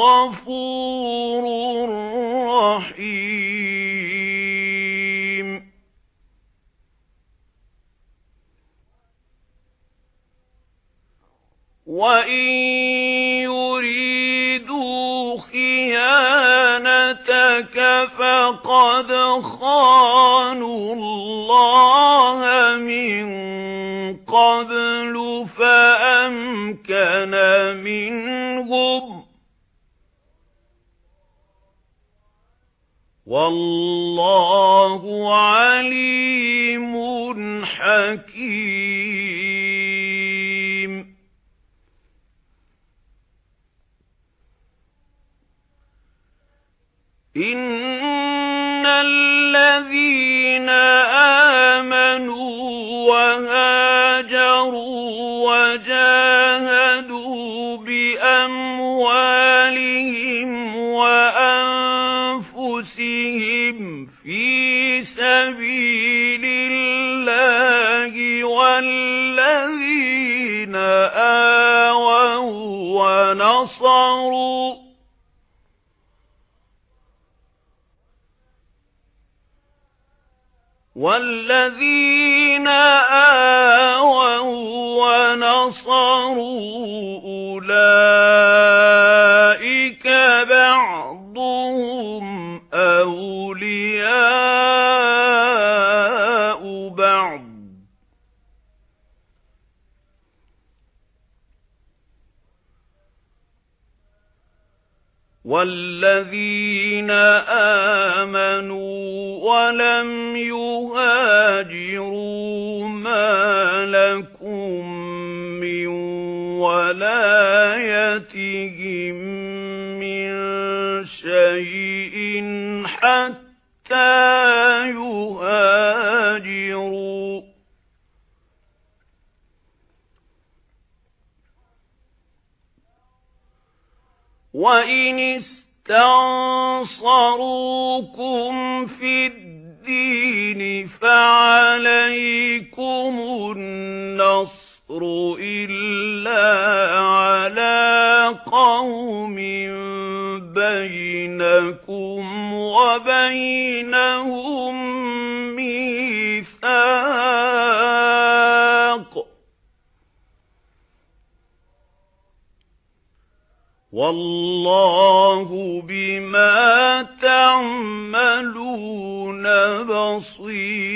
غَفُورٌ رَّحِيمٌ وَإِن يُرِيدُوا خِيَانَتَكَ فَقَدْ خَانُوا اللَّهَ مِن قَبْلُ فَأَمْكَنَ مِنْهُمْ وَاللَّهُ عَلِيمٌ حَكِيمٌ. إِنَّ الَّذِينَ آمَنُوا وَهَاجَرُوا وَجَاهَدُوا وَالَّذِينَ آوَوا وَنَصَرُوا أُولَئِكَ وَالَّذِينَ آمَنُوا وَلَمْ يُهَاجِرُوا مَا وَإِنِ اسْتَنصَرُوكُمْ فِي الدِّينِ فَعَلَيْكُمُ النَّصْرُ إِلَّا عَلَى قَوْمٍ بَيْنَكُمْ وَبَيْنَهُم مِّيثَاقٌ وَاللَّهُ بِمَا تَعْمَلُونَ بَصِيرٌ.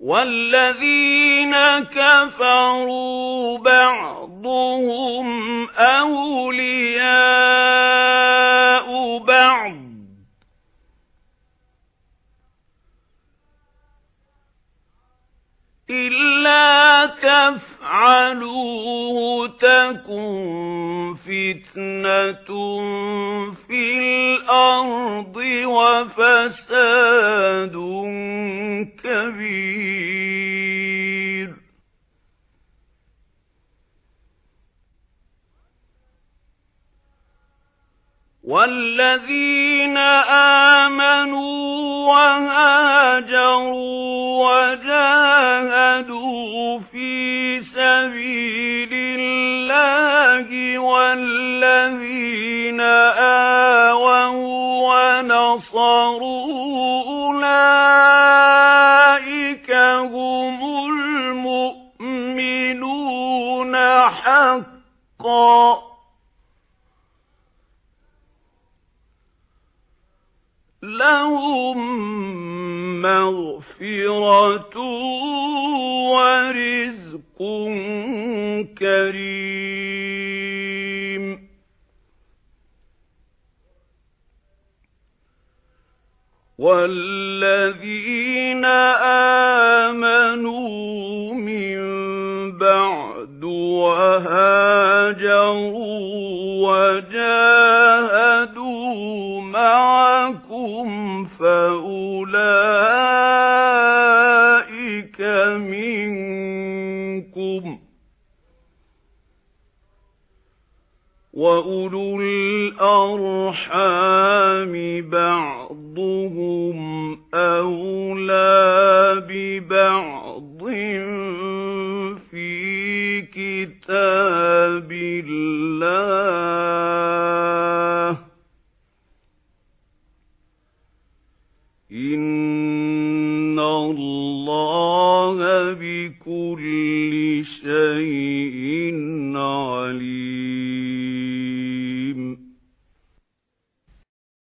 وَالَّذِينَ كَفَرُوا بَعْضُهُمْ أَوْلِيَاءُ إِلَّا تَفْعَلُوهُ تَكُنْ فِتْنَةٌ فِي الْأَرْضِ وَفَسَادٌ كَبِيرٌ وَالَّذِينَ آمَنُوا وهاجروا وجاهدوا في سبيل الله والذين آووا ونصروا أولئك هم المؤمنون حقا. لهم مغفرة ورزق كريم. والذين آمنوا من بعد وهاجروا وجاهدوا معكم فأولئك منكم وَأُولُو الْأَرْحَامِ بَعْضُهُمْ أَوْلَى بِبَعْضٍ اللَّهَ